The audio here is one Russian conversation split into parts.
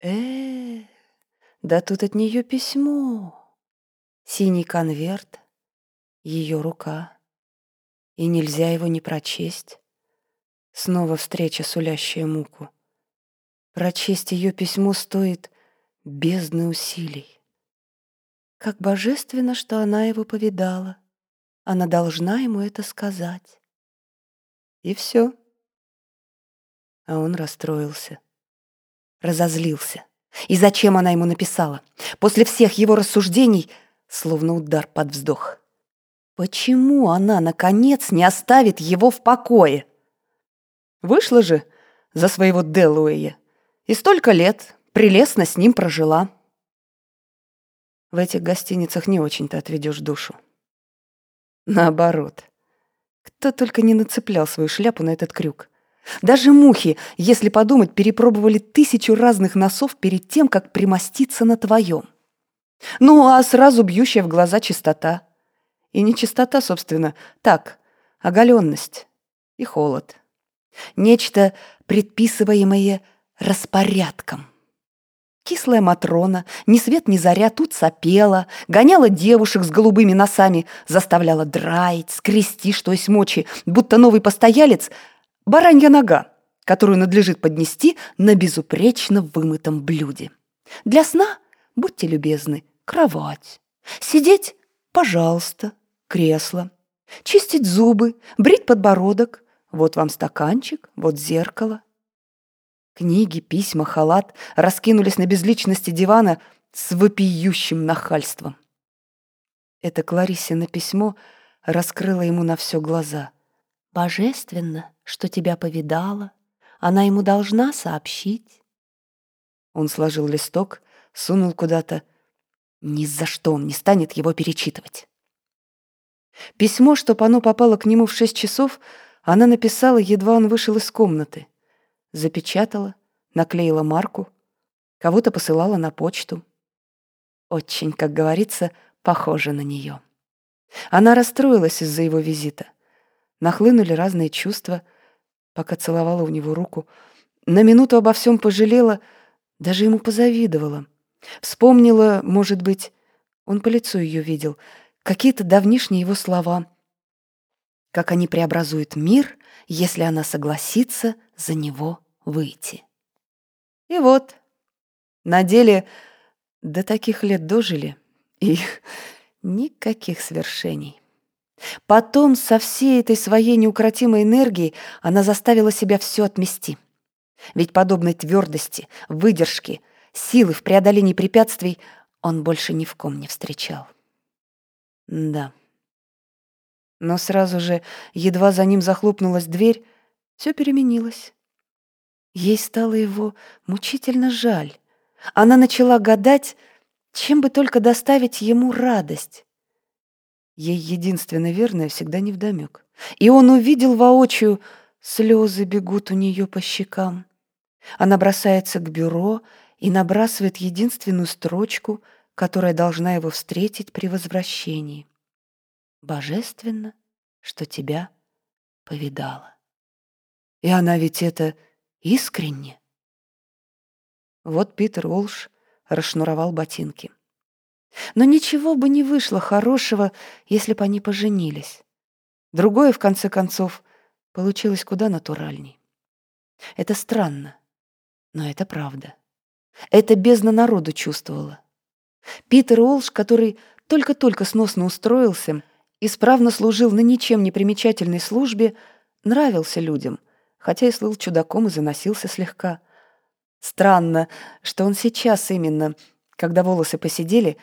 Э, да тут от нее письмо. Синий конверт, ее рука. И нельзя его не прочесть. Снова встреча, сулящая муку. Прочесть ее письмо стоит бездны усилий. Как божественно, что она его повидала. Она должна ему это сказать. И все. А он расстроился. Разозлился. И зачем она ему написала? После всех его рассуждений, словно удар под вздох. Почему она, наконец, не оставит его в покое? Вышла же за своего Делуэя. И столько лет прелестно с ним прожила. В этих гостиницах не очень-то отведешь душу. Наоборот. Кто только не нацеплял свою шляпу на этот крюк. Даже мухи, если подумать, перепробовали тысячу разных носов перед тем, как примоститься на твоем. Ну, а сразу бьющая в глаза чистота. И не чистота, собственно, так, оголенность и холод. Нечто, предписываемое распорядком. Кислая Матрона, ни свет ни заря, тут сопела, гоняла девушек с голубыми носами, заставляла драить, скрести, что есть мочи, будто новый постоялец — баранья нога, которую надлежит поднести на безупречно вымытом блюде. Для сна, будьте любезны, кровать. Сидеть — пожалуйста, кресло. Чистить зубы, брить подбородок. Вот вам стаканчик, вот зеркало. Книги, письма, халат раскинулись на безличности дивана с вопиющим нахальством. Это Клариссино письмо раскрыло ему на все глаза. «Божественно, что тебя повидала. Она ему должна сообщить». Он сложил листок, сунул куда-то. Ни за что он не станет его перечитывать. Письмо, чтоб оно попало к нему в шесть часов, она написала, едва он вышел из комнаты запечатала, наклеила марку, кого-то посылала на почту. Очень, как говорится, похоже на нее. Она расстроилась из-за его визита. Нахлынули разные чувства, пока целовала у него руку. На минуту обо всем пожалела, даже ему позавидовала. Вспомнила, может быть, он по лицу ее видел, какие-то давнишние его слова, как они преобразуют мир, если она согласится за него выйти. И вот, на деле до таких лет дожили, и никаких свершений. Потом со всей этой своей неукротимой энергией она заставила себя все отмести. Ведь подобной твердости, выдержки, силы в преодолении препятствий он больше ни в ком не встречал. Да. Но сразу же, едва за ним захлопнулась дверь, все переменилось. Ей стало его мучительно жаль. Она начала гадать, чем бы только доставить ему радость. Ей единственно верное всегда невдомёк. И он увидел воочию, слезы бегут у нее по щекам. Она бросается к бюро и набрасывает единственную строчку, которая должна его встретить при возвращении. «Божественно, что тебя повидала». И она ведь это Искренне. Вот Питер Олш расшнуровал ботинки. Но ничего бы не вышло хорошего, если бы они поженились. Другое, в конце концов, получилось куда натуральней. Это странно, но это правда. Это бездна народу чувствовала. Питер Олш, который только-только сносно устроился, исправно служил на ничем не примечательной службе, нравился людям — хотя и слыл чудаком и заносился слегка. Странно, что он сейчас именно, когда волосы посидели,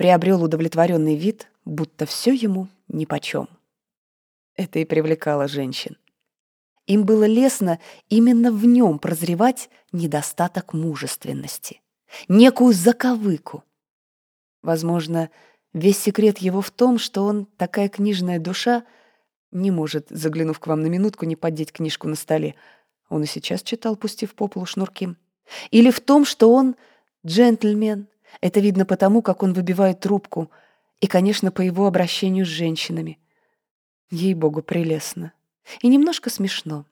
приобрел удовлетворенный вид, будто все ему нипочем. Это и привлекало женщин. Им было лестно именно в нем прозревать недостаток мужественности, некую заковыку. Возможно, весь секрет его в том, что он такая книжная душа — не может, заглянув к вам на минутку, не поддеть книжку на столе. Он и сейчас читал, пустив по полу шнурки. Или в том, что он джентльмен. Это видно потому, как он выбивает трубку. И, конечно, по его обращению с женщинами. Ей-богу, прелестно. И немножко смешно.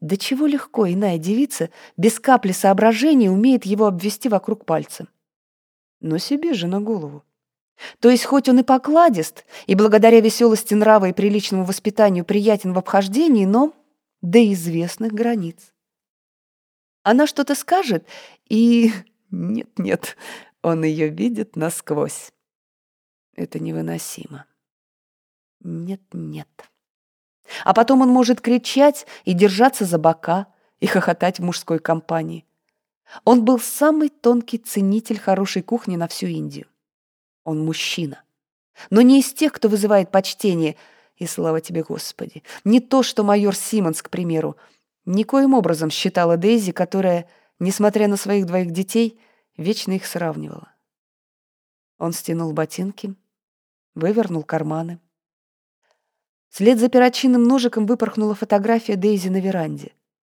Да чего легко иная девица без капли соображения умеет его обвести вокруг пальца. Но себе же на голову. То есть хоть он и покладист, и благодаря веселости нрава и приличному воспитанию приятен в обхождении, но до известных границ. Она что-то скажет, и... Нет-нет, он ее видит насквозь. Это невыносимо. Нет-нет. А потом он может кричать и держаться за бока, и хохотать в мужской компании. Он был самый тонкий ценитель хорошей кухни на всю Индию. Он мужчина. Но не из тех, кто вызывает почтение, и слава тебе, Господи. Не то, что майор Симмонс, к примеру, никоим образом считала Дейзи, которая, несмотря на своих двоих детей, вечно их сравнивала. Он стянул ботинки, вывернул карманы. Вслед за перочинным ножиком выпорхнула фотография Дейзи на веранде.